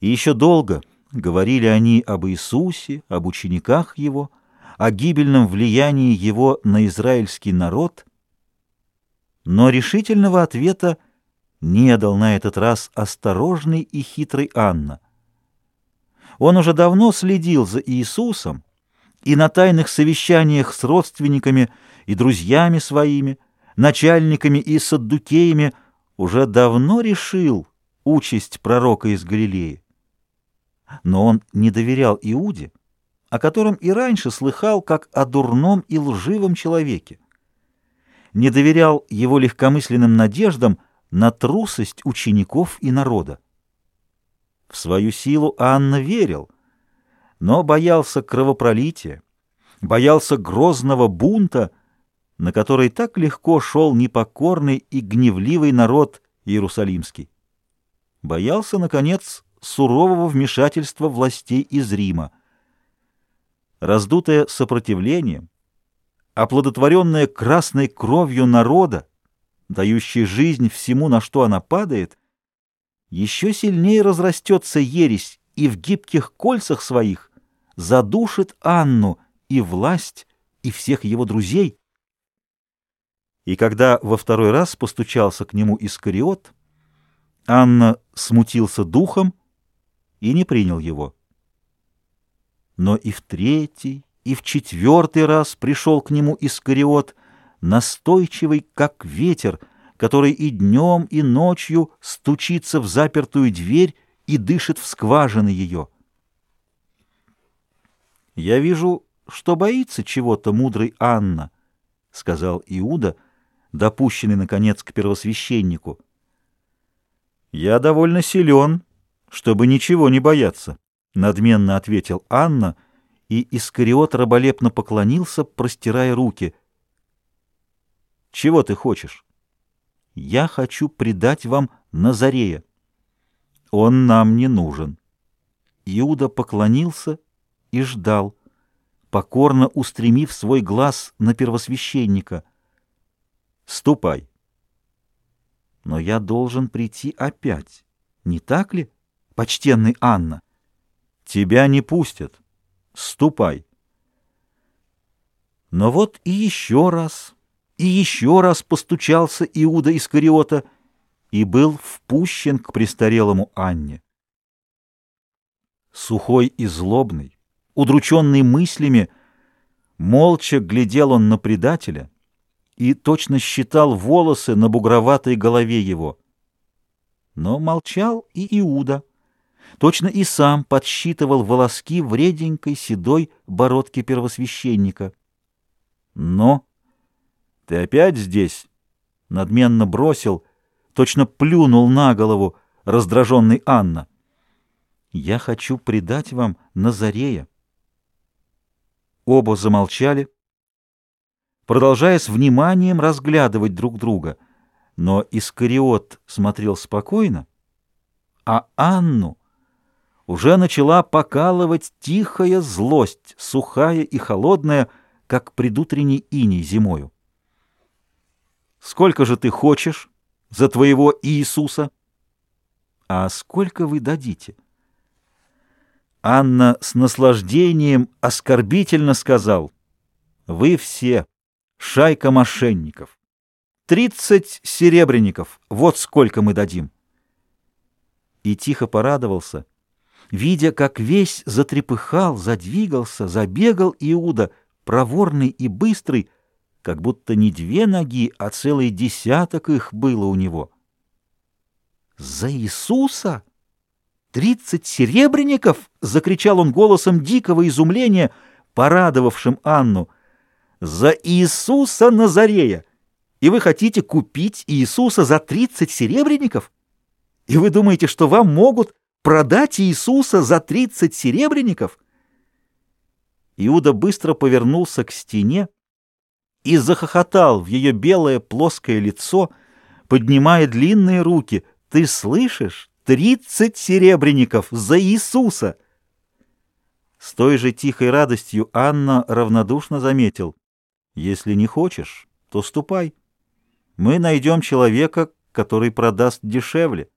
И еще долго говорили они об Иисусе, об учениках Его, о гибельном влиянии Его на израильский народ, но решительного ответа не дал на этот раз осторожный и хитрый Анна. Он уже давно следил за Иисусом и на тайных совещаниях с родственниками и друзьями своими, начальниками и саддукеями уже давно решил участь пророка из Галилеи. Но он не доверял Иуде, о котором и раньше слыхал как о дурном и лживом человеке. Не доверял его легкомысленным надеждам на трусость учеников и народа. В свою силу Анна верил, но боялся кровопролития, боялся грозного бунта, на который так легко шел непокорный и гневливый народ Иерусалимский. Боялся, наконец, сурового вмешательства властей из Рима. Раздутое сопротивлением, оплодотворенное красной кровью народа, дающий жизнь всему, на что она падает, еще сильнее разрастется ересь и в гибких кольцах своих задушит Анну и власть, и всех его друзей. И когда во второй раз постучался к нему Искариот, Анна смутился духом и не принял его. Но и в третий, и в четвертый раз пришел к нему Искариот, настойчивый, как ветер, который и днем, и ночью стучится в запертую дверь и дышит в скважины ее. «Я вижу, что боится чего-то мудрый Анна», — сказал Иуда, допущенный, наконец, к первосвященнику. «Я довольно силен, чтобы ничего не бояться», — надменно ответил Анна, и Искариот раболепно поклонился, простирая руки. «Чего ты хочешь?» «Я хочу предать вам Назарея. Он нам не нужен». Иуда поклонился и ждал, покорно устремив свой глаз на первосвященника. «Ступай». «Но я должен прийти опять, не так ли?» Почтенный Анна. Тебя не пустят. Ступай. Но вот и еще раз, и еще раз постучался Иуда Искариота и был впущен к престарелому Анне. Сухой и злобный, удрученный мыслями, молча глядел он на предателя и точно считал волосы на бугроватой голове его. Но молчал и Иуда. Точно и сам подсчитывал волоски вреденькой седой бородки первосвященника. «Но ты опять здесь?» — надменно бросил, точно плюнул на голову раздраженный Анна. «Я хочу предать вам Назарея». Оба замолчали, продолжая с вниманием разглядывать друг друга, но Искариот смотрел спокойно, а Анну уже начала покалывать тихая злость, сухая и холодная, как предутренний иней зимою. «Сколько же ты хочешь за твоего Иисуса?» «А сколько вы дадите?» Анна с наслаждением оскорбительно сказал, «Вы все шайка мошенников. Тридцать серебряников, вот сколько мы дадим». И тихо порадовался, — видя, как весь затрепыхал, задвигался, забегал Иуда, проворный и быстрый, как будто не две ноги, а целый десяток их было у него. «За Иисуса? Тридцать серебряников!» — закричал он голосом дикого изумления, порадовавшим Анну. «За Иисуса Назарея! И вы хотите купить Иисуса за тридцать серебряников? И вы думаете, что вам могут Продать Иисуса за тридцать серебряников? Иуда быстро повернулся к стене и захохотал в ее белое плоское лицо, поднимая длинные руки. «Ты слышишь? Тридцать серебряников за Иисуса!» С той же тихой радостью Анна равнодушно заметил. «Если не хочешь, то ступай. Мы найдем человека, который продаст дешевле».